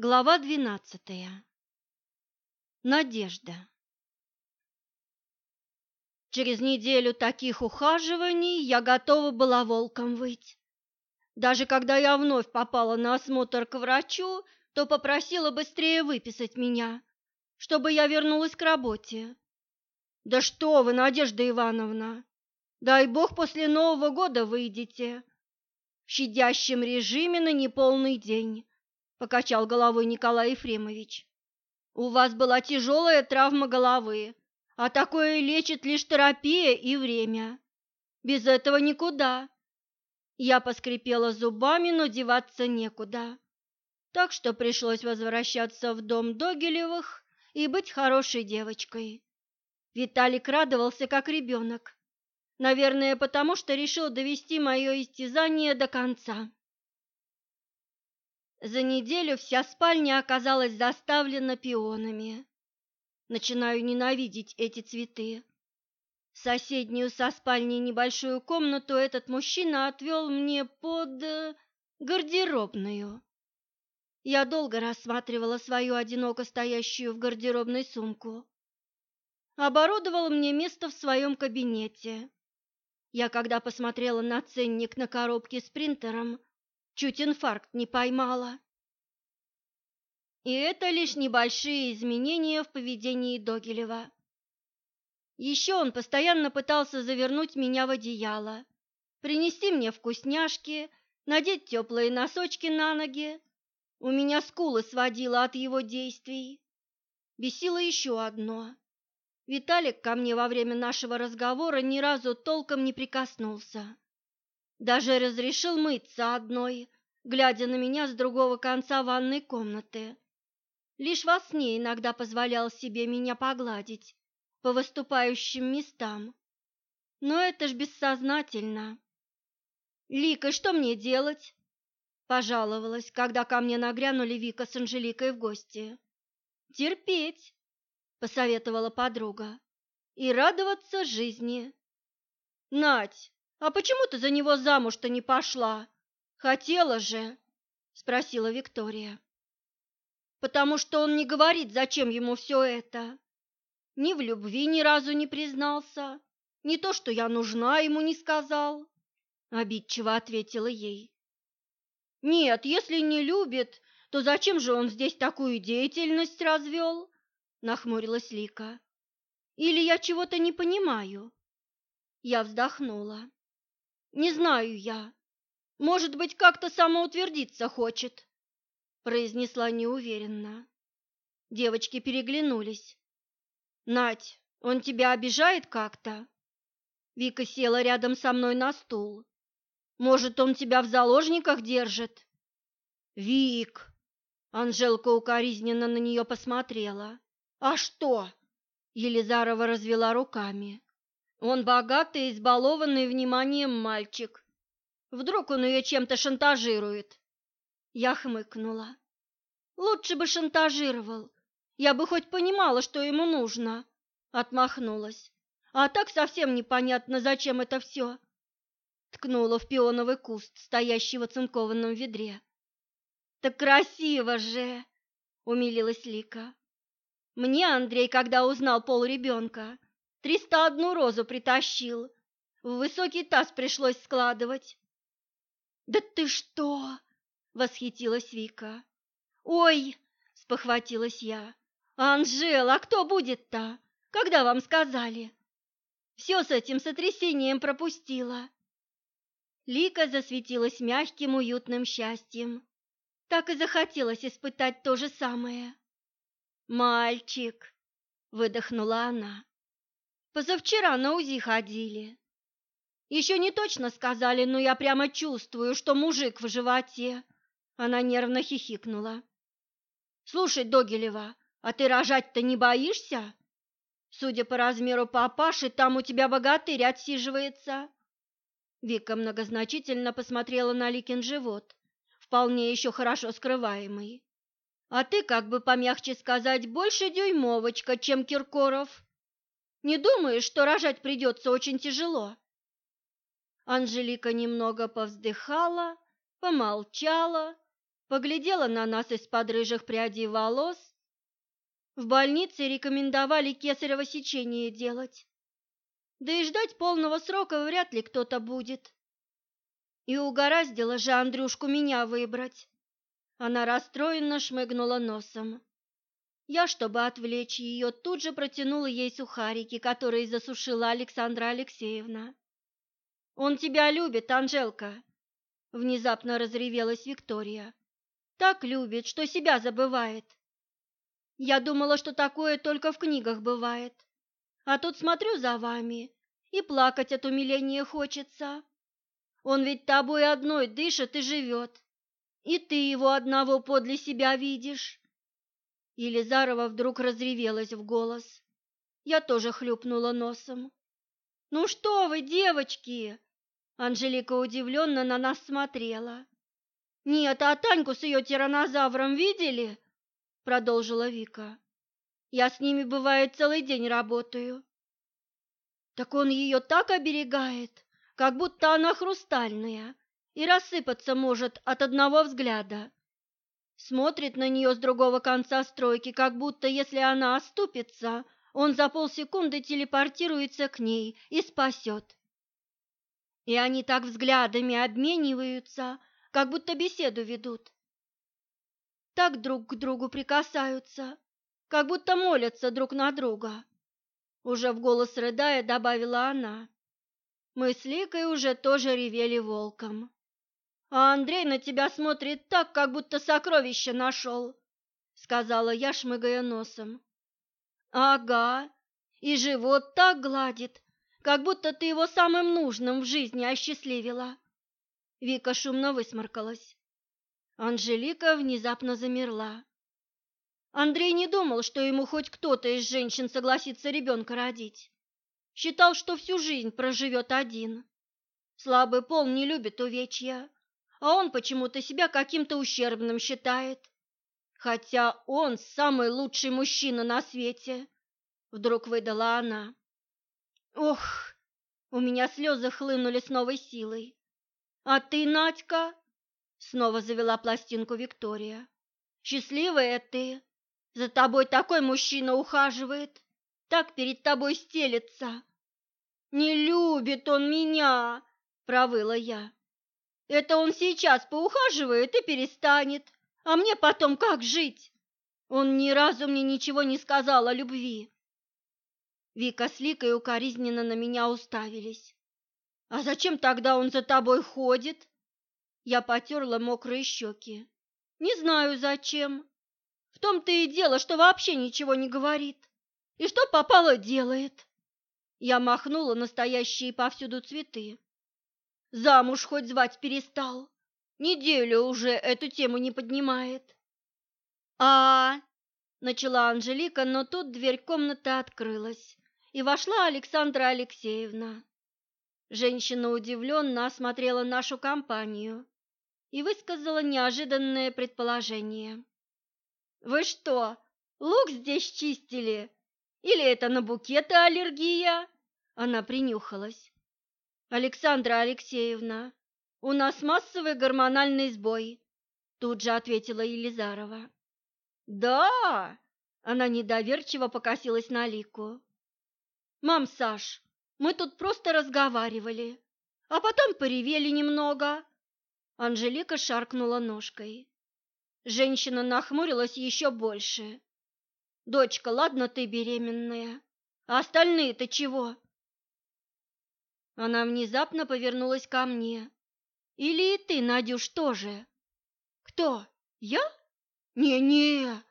Глава двенадцатая. Надежда. Через неделю таких ухаживаний я готова была волком выть. Даже когда я вновь попала на осмотр к врачу, то попросила быстрее выписать меня, чтобы я вернулась к работе. Да что вы, Надежда Ивановна, дай бог после Нового года выйдете. В щадящем режиме на неполный день покачал головой Николай Ефремович. У вас была тяжелая травма головы, а такое лечит лишь терапия и время. Без этого никуда. Я поскрипела зубами, но деваться некуда. Так что пришлось возвращаться в дом Догилевых и быть хорошей девочкой. Виталик радовался как ребенок. Наверное, потому что решил довести мое истязание до конца. За неделю вся спальня оказалась заставлена пионами. Начинаю ненавидеть эти цветы. Соседнюю со спальней небольшую комнату этот мужчина отвел мне под э, гардеробную. Я долго рассматривала свою одиноко стоящую в гардеробной сумку. Оборудовал мне место в своем кабинете. Я, когда посмотрела на ценник на коробке с принтером, чуть инфаркт не поймала. И это лишь небольшие изменения в поведении Догилева. Еще он постоянно пытался завернуть меня в одеяло, принести мне вкусняшки, надеть теплые носочки на ноги. У меня скулы сводило от его действий. Бесило еще одно. Виталик ко мне во время нашего разговора ни разу толком не прикоснулся. Даже разрешил мыться одной, глядя на меня с другого конца ванной комнаты. Лишь во сне иногда позволял себе меня погладить по выступающим местам. Но это ж бессознательно. «Лика, что мне делать?» Пожаловалась, когда ко мне нагрянули Вика с Анжеликой в гости. «Терпеть», — посоветовала подруга, — «и радоваться жизни». «Надь, а почему ты за него замуж-то не пошла? Хотела же, спросила Виктория. Потому что он не говорит, зачем ему все это. Ни в любви ни разу не признался, ни то, что я нужна, ему не сказал, обидчиво ответила ей. Нет, если не любит, то зачем же он здесь такую деятельность развел? Нахмурилась Лика. Или я чего-то не понимаю? Я вздохнула. Не знаю я. Может быть, как-то самоутвердиться хочет, произнесла неуверенно. Девочки переглянулись. Надь, он тебя обижает как-то? Вика села рядом со мной на стул. Может, он тебя в заложниках держит? Вик, Анжелка укоризненно на нее посмотрела. А что? Елизарова развела руками. Он богатый, избалованный вниманием мальчик. Вдруг он ее чем-то шантажирует? Я хмыкнула. Лучше бы шантажировал. Я бы хоть понимала, что ему нужно. Отмахнулась. А так совсем непонятно, зачем это все. Ткнула в пионовый куст, стоящий в оцинкованном ведре. «Так красиво же!» — умилилась Лика. «Мне Андрей, когда узнал пол ребенка, Триста одну розу притащил. В высокий таз пришлось складывать. «Да ты что!» — восхитилась Вика. «Ой!» — спохватилась я. «Анжела, а кто будет-то? Когда вам сказали?» «Все с этим сотрясением пропустила». Лика засветилась мягким, уютным счастьем. Так и захотелось испытать то же самое. «Мальчик!» — выдохнула она. Позавчера на УЗИ ходили. Еще не точно сказали, но я прямо чувствую, что мужик в животе. Она нервно хихикнула. Слушай, Догилева, а ты рожать-то не боишься? Судя по размеру папаши, там у тебя богатырь отсиживается. Вика многозначительно посмотрела на Ликин живот, вполне еще хорошо скрываемый. А ты, как бы помягче сказать, больше дюймовочка, чем Киркоров. Не думаешь, что рожать придется очень тяжело?» Анжелика немного повздыхала, помолчала, поглядела на нас из-под рыжих прядей волос. В больнице рекомендовали кесарево сечение делать. Да и ждать полного срока вряд ли кто-то будет. И угораздило же Андрюшку меня выбрать. Она расстроенно шмыгнула носом. Я, чтобы отвлечь ее, тут же протянула ей сухарики, которые засушила Александра Алексеевна. «Он тебя любит, Анжелка!» Внезапно разревелась Виктория. «Так любит, что себя забывает. Я думала, что такое только в книгах бывает. А тут смотрю за вами, и плакать от умиления хочется. Он ведь тобой одной дышит и живет, и ты его одного подле себя видишь. Елизарова вдруг разревелась в голос. Я тоже хлюпнула носом. «Ну что вы, девочки!» Анжелика удивленно на нас смотрела. «Нет, а Таньку с ее тиранозавром видели?» Продолжила Вика. «Я с ними, бывает, целый день работаю». «Так он ее так оберегает, как будто она хрустальная, и рассыпаться может от одного взгляда. Смотрит на нее с другого конца стройки, как будто если она оступится, он за полсекунды телепортируется к ней и спасет. И они так взглядами обмениваются, как будто беседу ведут. Так друг к другу прикасаются, как будто молятся друг на друга. Уже в голос рыдая добавила она. Мы с Ликой уже тоже ревели волком. А Андрей на тебя смотрит так, как будто сокровище нашел, сказала я, шмыгая носом. Ага, и живот так гладит, как будто ты его самым нужным в жизни осчастливила. Вика шумно высморкалась. Анжелика внезапно замерла. Андрей не думал, что ему хоть кто-то из женщин согласится ребенка родить. Считал, что всю жизнь проживет один. Слабый пол не любит увечья, а он почему-то себя каким-то ущербным считает. Хотя он самый лучший мужчина на свете, вдруг выдала она. Ох, у меня слезы хлынули с новой силой. А ты, Надька, снова завела пластинку Виктория. Счастливая ты. За тобой такой мужчина ухаживает, так перед тобой стелется. Не любит он меня, провыла я. Это он сейчас поухаживает и перестанет, а мне потом как жить? Он ни разу мне ничего не сказал о любви. Вика с Ликой укоризненно на меня уставились. «А зачем тогда он за тобой ходит?» Я потерла мокрые щеки. «Не знаю, зачем. В том-то и дело, что вообще ничего не говорит. И что попало делает?» Я махнула настоящие повсюду цветы. Замуж хоть звать перестал. Неделю уже эту тему не поднимает. А, начала Анжелика, но тут дверь комнаты открылась, и вошла Александра Алексеевна. Женщина удивленно осмотрела нашу компанию и высказала неожиданное предположение. «Вы что, лук здесь чистили? Или это на букеты аллергия?» Она принюхалась. «Александра Алексеевна, у нас массовый гормональный сбой», тут же ответила Елизарова. «Да!» – она недоверчиво покосилась на Лику. «Мам, Саш, мы тут просто разговаривали, а потом поревели немного». Анжелика шаркнула ножкой. Женщина нахмурилась еще больше. «Дочка, ладно ты беременная, а остальные-то чего?» Она внезапно повернулась ко мне. «Или и ты, Надюш, тоже?» «Кто? Я? Не-не!»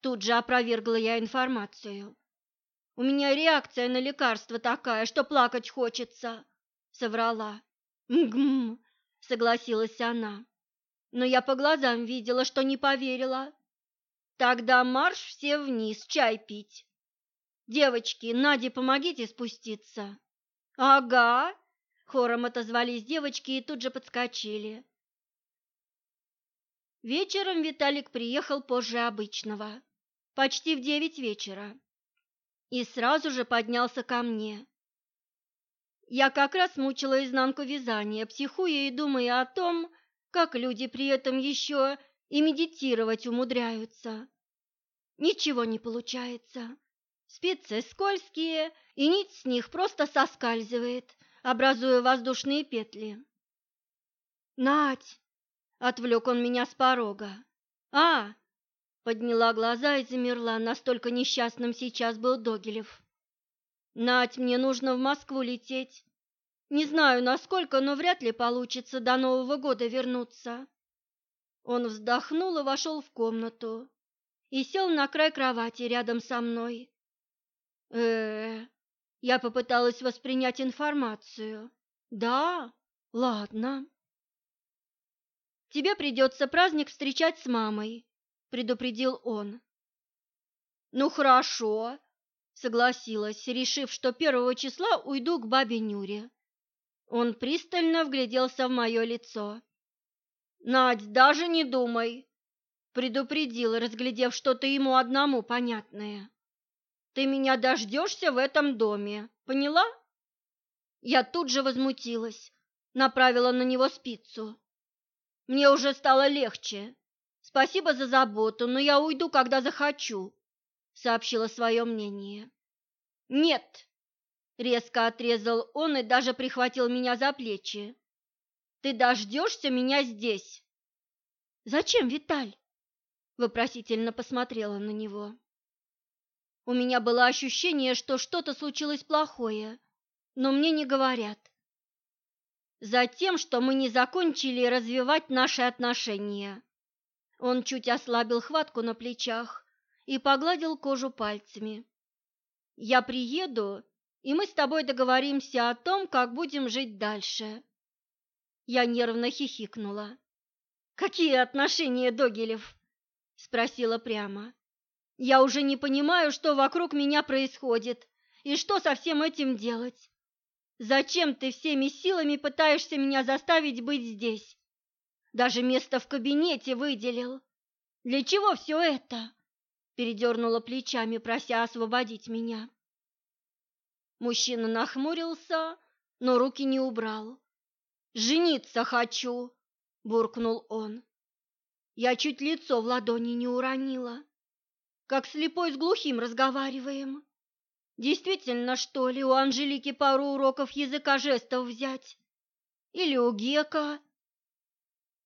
Тут же опровергла я информацию. У меня реакция на лекарство такая, что плакать хочется, соврала. Мгм, согласилась она. Но я по глазам видела, что не поверила. Тогда марш все вниз, чай пить. Девочки, Наде помогите спуститься. Ага, хором отозвались девочки и тут же подскочили. Вечером Виталик приехал позже обычного, почти в девять вечера и сразу же поднялся ко мне. Я как раз мучила изнанку вязания, психуя и думая о том, как люди при этом еще и медитировать умудряются. Ничего не получается. Спицы скользкие, и нить с них просто соскальзывает, образуя воздушные петли. «Надь!» — отвлек он меня с порога. «А!» — подняла глаза и замерла, настолько несчастным сейчас был Догилев. «Надь, мне нужно в Москву лететь. Не знаю, насколько, но вряд ли получится до Нового года вернуться». Он вздохнул и вошел в комнату и сел на край кровати рядом со мной. Э, я попыталась воспринять информацию. Да, ладно. Тебе придется праздник встречать с мамой, предупредил он. Ну хорошо, согласилась, решив, что первого числа уйду к бабе Нюре. Он пристально вгляделся в мое лицо. Надь, даже не думай, предупредил, разглядев что-то ему одному понятное. Ты меня дождешься в этом доме, поняла? Я тут же возмутилась, направила на него спицу. Мне уже стало легче. Спасибо за заботу, но я уйду, когда захочу, сообщила свое мнение. Нет, резко отрезал он и даже прихватил меня за плечи. Ты дождешься меня здесь. Зачем, Виталь? Вопросительно посмотрела на него. У меня было ощущение, что что-то случилось плохое, но мне не говорят. Затем, что мы не закончили развивать наши отношения. Он чуть ослабил хватку на плечах и погладил кожу пальцами. Я приеду, и мы с тобой договоримся о том, как будем жить дальше. Я нервно хихикнула. Какие отношения, Догилев? спросила прямо. Я уже не понимаю, что вокруг меня происходит и что со всем этим делать. Зачем ты всеми силами пытаешься меня заставить быть здесь? Даже место в кабинете выделил. Для чего все это? Передернула плечами, прося освободить меня. Мужчина нахмурился, но руки не убрал. «Жениться хочу!» – буркнул он. Я чуть лицо в ладони не уронила как слепой с глухим разговариваем. Действительно, что ли, у Анжелики пару уроков языка жестов взять? Или у Гека?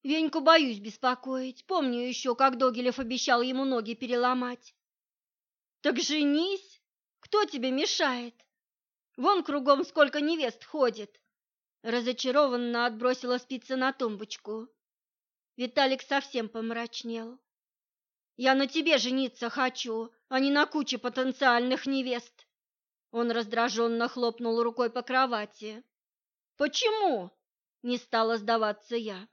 Веньку боюсь беспокоить. Помню еще, как Догилев обещал ему ноги переломать. Так женись! Кто тебе мешает? Вон кругом сколько невест ходит. Разочарованно отбросила спицы на тумбочку. Виталик совсем помрачнел. Я на тебе жениться хочу, а не на куче потенциальных невест. Он раздраженно хлопнул рукой по кровати. Почему? Не стала сдаваться я.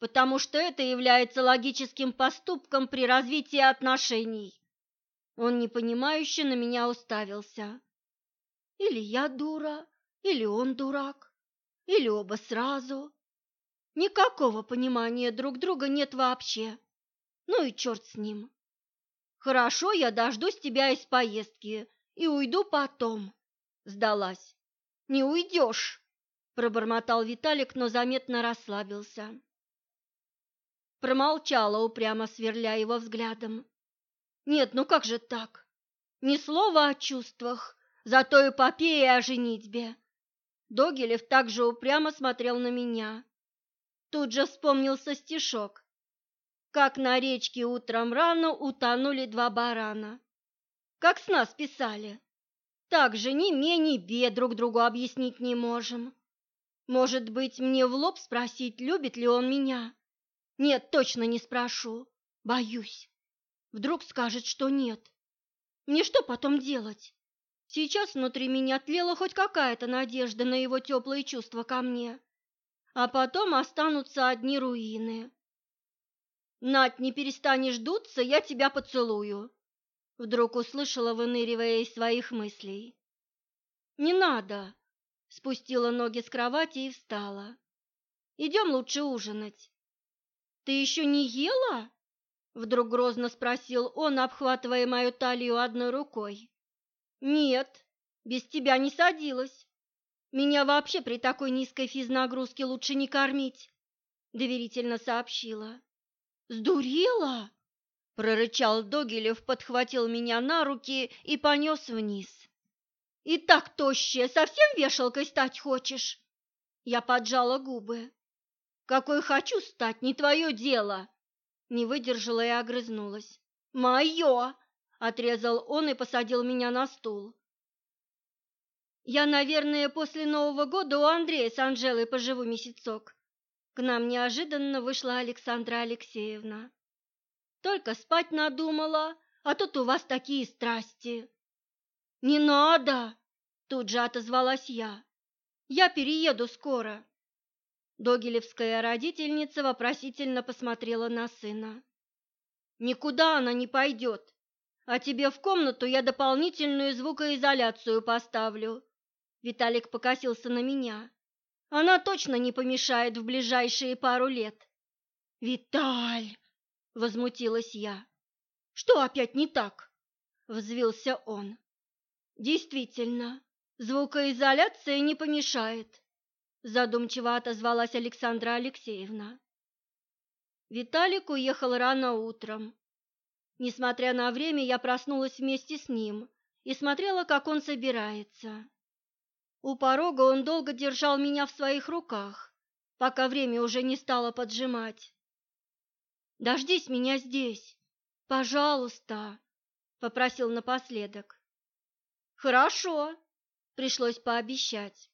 Потому что это является логическим поступком при развитии отношений. Он непонимающе на меня уставился. Или я дура, или он дурак, или оба сразу. Никакого понимания друг друга нет вообще. Ну и черт с ним. Хорошо, я дождусь тебя из поездки и уйду потом. Сдалась. Не уйдешь, пробормотал Виталик, но заметно расслабился. Промолчала, упрямо сверля его взглядом. Нет, ну как же так? Ни слова о чувствах, зато эпопея о женитьбе. Догилев также упрямо смотрел на меня. Тут же вспомнился стишок как на речке утром рано утонули два барана. Как с нас писали. Так же ни мне, ни бе друг другу объяснить не можем. Может быть, мне в лоб спросить, любит ли он меня? Нет, точно не спрошу. Боюсь. Вдруг скажет, что нет. Мне что потом делать? Сейчас внутри меня тлела хоть какая-то надежда на его теплые чувства ко мне. А потом останутся одни руины. Нать, не перестанешь дуться, я тебя поцелую. Вдруг услышала, выныривая из своих мыслей. Не надо. Спустила ноги с кровати и встала. Идем лучше ужинать. Ты еще не ела? Вдруг грозно спросил он, обхватывая мою талию одной рукой. Нет, без тебя не садилась. Меня вообще при такой низкой физнагрузке лучше не кормить. — доверительно сообщила. «Сдурела?» — прорычал Догилев, подхватил меня на руки и понес вниз. «И так тощая, совсем вешалкой стать хочешь?» Я поджала губы. «Какой хочу стать, не твое дело!» Не выдержала и огрызнулась. «Мое!» — отрезал он и посадил меня на стул. «Я, наверное, после Нового года у Андрея с Анжелой поживу месяцок». К нам неожиданно вышла Александра Алексеевна. «Только спать надумала, а тут у вас такие страсти». «Не надо!» — тут же отозвалась я. «Я перееду скоро». Догилевская родительница вопросительно посмотрела на сына. «Никуда она не пойдет, а тебе в комнату я дополнительную звукоизоляцию поставлю». Виталик покосился на меня. «Она точно не помешает в ближайшие пару лет». «Виталь!» — возмутилась я. «Что опять не так?» — взвился он. «Действительно, звукоизоляция не помешает задумчиво отозвалась Александра Алексеевна. Виталик уехал рано утром. Несмотря на время, я проснулась вместе с ним и смотрела, как он собирается. У порога он долго держал меня в своих руках, пока время уже не стало поджимать. «Дождись меня здесь, пожалуйста», — попросил напоследок. «Хорошо», — пришлось пообещать.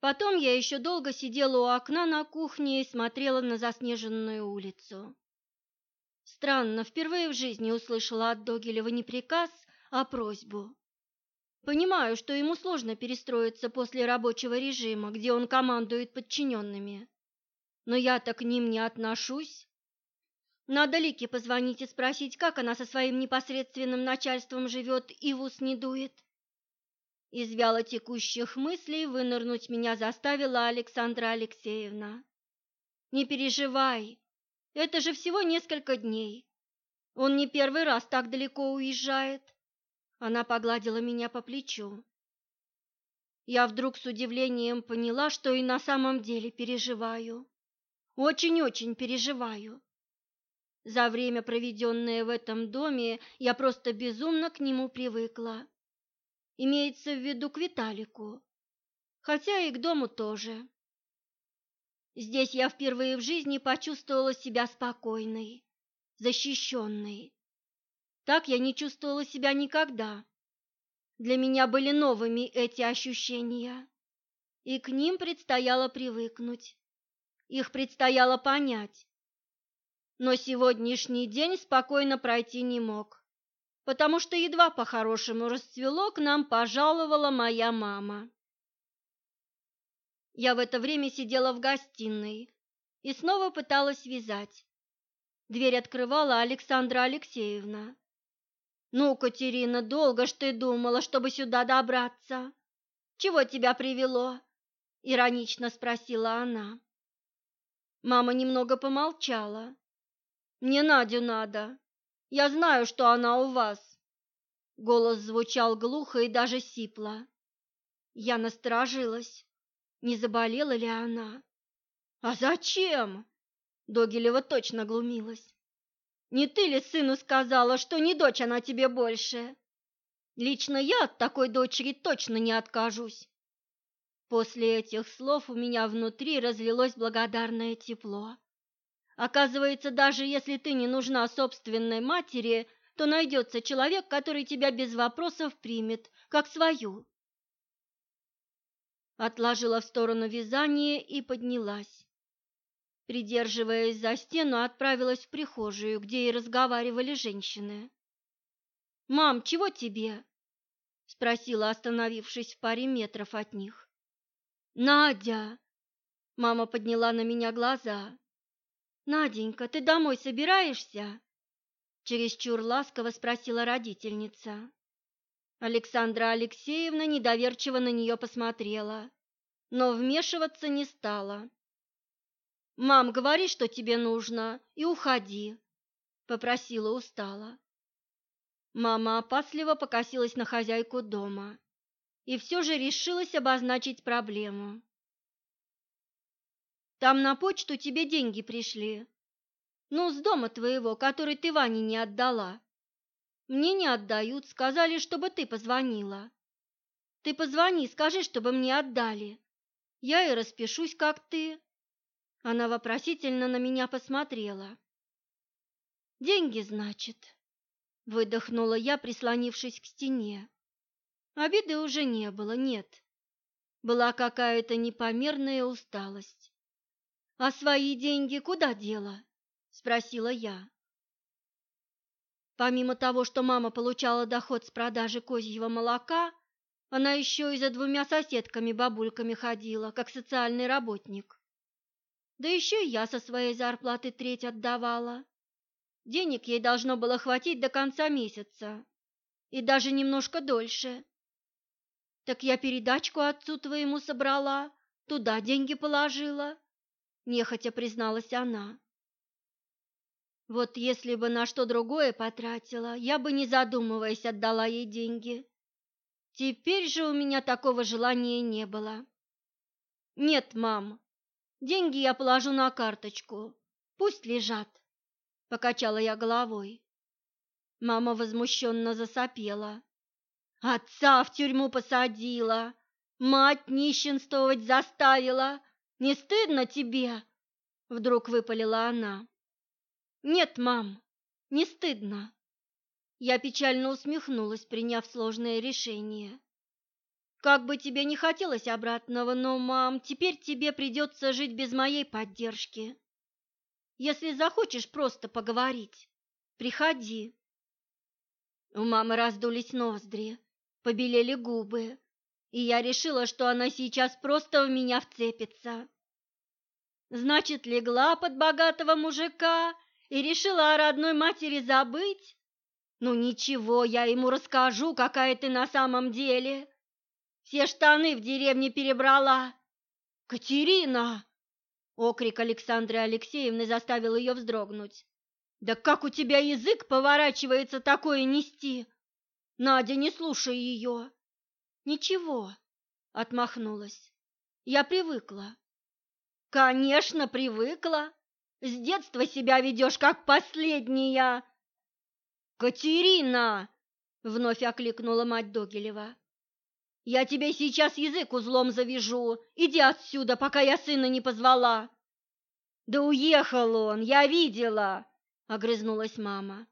Потом я еще долго сидела у окна на кухне и смотрела на заснеженную улицу. Странно, впервые в жизни услышала от Догилева не приказ, а просьбу. Понимаю, что ему сложно перестроиться после рабочего режима, где он командует подчиненными. Но я-то к ним не отношусь. Надо Лике позвонить и спросить, как она со своим непосредственным начальством живет и в ус не дует. Из вялотекущих мыслей вынырнуть меня заставила Александра Алексеевна. «Не переживай, это же всего несколько дней. Он не первый раз так далеко уезжает». Она погладила меня по плечу. Я вдруг с удивлением поняла, что и на самом деле переживаю. Очень-очень переживаю. За время, проведенное в этом доме, я просто безумно к нему привыкла. Имеется в виду к Виталику, хотя и к дому тоже. Здесь я впервые в жизни почувствовала себя спокойной, защищенной. Так я не чувствовала себя никогда. Для меня были новыми эти ощущения, и к ним предстояло привыкнуть. Их предстояло понять. Но сегодняшний день спокойно пройти не мог потому что едва по-хорошему расцвело, к нам пожаловала моя мама. Я в это время сидела в гостиной и снова пыталась вязать. Дверь открывала Александра Алексеевна. «Ну, Катерина, долго ж ты думала, чтобы сюда добраться? Чего тебя привело?» — иронично спросила она. Мама немного помолчала. «Мне Надю надо. Я знаю, что она у вас. Голос звучал глухо и даже сипло. Я насторожилась. Не заболела ли она? А зачем? Догилева точно глумилась. Не ты ли сыну сказала, что не дочь она тебе больше? Лично я от такой дочери точно не откажусь. После этих слов у меня внутри разлилось благодарное тепло. Оказывается, даже если ты не нужна собственной матери, то найдется человек, который тебя без вопросов примет, как свою. Отложила в сторону вязание и поднялась. Придерживаясь за стену, отправилась в прихожую, где и разговаривали женщины. «Мам, чего тебе?» — спросила, остановившись в паре метров от них. «Надя!» — мама подняла на меня глаза. «Наденька, ты домой собираешься?» Чересчур ласково спросила родительница. Александра Алексеевна недоверчиво на нее посмотрела, но вмешиваться не стала. «Мам, говори, что тебе нужно, и уходи», — попросила устало. Мама опасливо покосилась на хозяйку дома и все же решилась обозначить проблему. Там на почту тебе деньги пришли. Ну, с дома твоего, который ты Ване не отдала. Мне не отдают, сказали, чтобы ты позвонила. Ты позвони, скажи, чтобы мне отдали. Я и распишусь, как ты. Она вопросительно на меня посмотрела. Деньги, значит, выдохнула я, прислонившись к стене. Обиды уже не было, нет. Была какая-то непомерная усталость. А свои деньги куда дела? спросила я. Помимо того, что мама получала доход с продажи козьего молока, она еще и за двумя соседками-бабульками ходила, как социальный работник. Да еще я со своей зарплаты треть отдавала. Денег ей должно было хватить до конца месяца, и даже немножко дольше. Так я передачку отцу твоему собрала, туда деньги положила, нехотя призналась она. Вот если бы на что другое потратила, я бы, не задумываясь, отдала ей деньги. Теперь же у меня такого желания не было. Нет, мам, деньги я положу на карточку, пусть лежат, покачала я головой. Мама возмущенно засопела. Отца в тюрьму посадила, мать нищенствовать заставила. Не стыдно тебе? Вдруг выпалила она. Нет, мам, не стыдно. Я печально усмехнулась, приняв сложное решение. Как бы тебе не хотелось обратного, но, мам, теперь тебе придется жить без моей поддержки. Если захочешь просто поговорить, приходи. У мамы раздулись ноздри, побелели губы, и я решила, что она сейчас просто в меня вцепится. Значит, легла под богатого мужика и решила о родной матери забыть? Ну ничего, я ему расскажу, какая ты на самом деле. Все штаны в деревне перебрала. Катерина! Окрик Александры Алексеевны заставил ее вздрогнуть. Да как у тебя язык поворачивается такое нести? Надя, не слушай ее. Ничего, отмахнулась. Я привыкла. Конечно, привыкла. С детства себя ведешь как последняя. Катерина! Вновь окликнула мать Догилева. Я тебе сейчас язык узлом завяжу. Иди отсюда, пока я сына не позвала. Да уехал он, я видела, огрызнулась мама.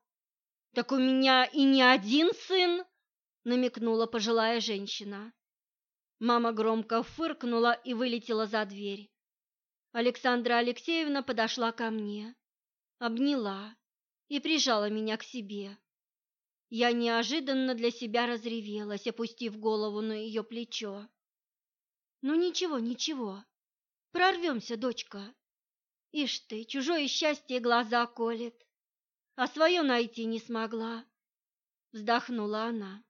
Так у меня и не один сын, намекнула пожилая женщина. Мама громко фыркнула и вылетела за дверь. Александра Алексеевна подошла ко мне, обняла и прижала меня к себе. Я неожиданно для себя разревелась, опустив голову на ее плечо. «Ну ничего, ничего, прорвемся, дочка. Ишь ты, чужое счастье глаза колет, а свое найти не смогла», — вздохнула она.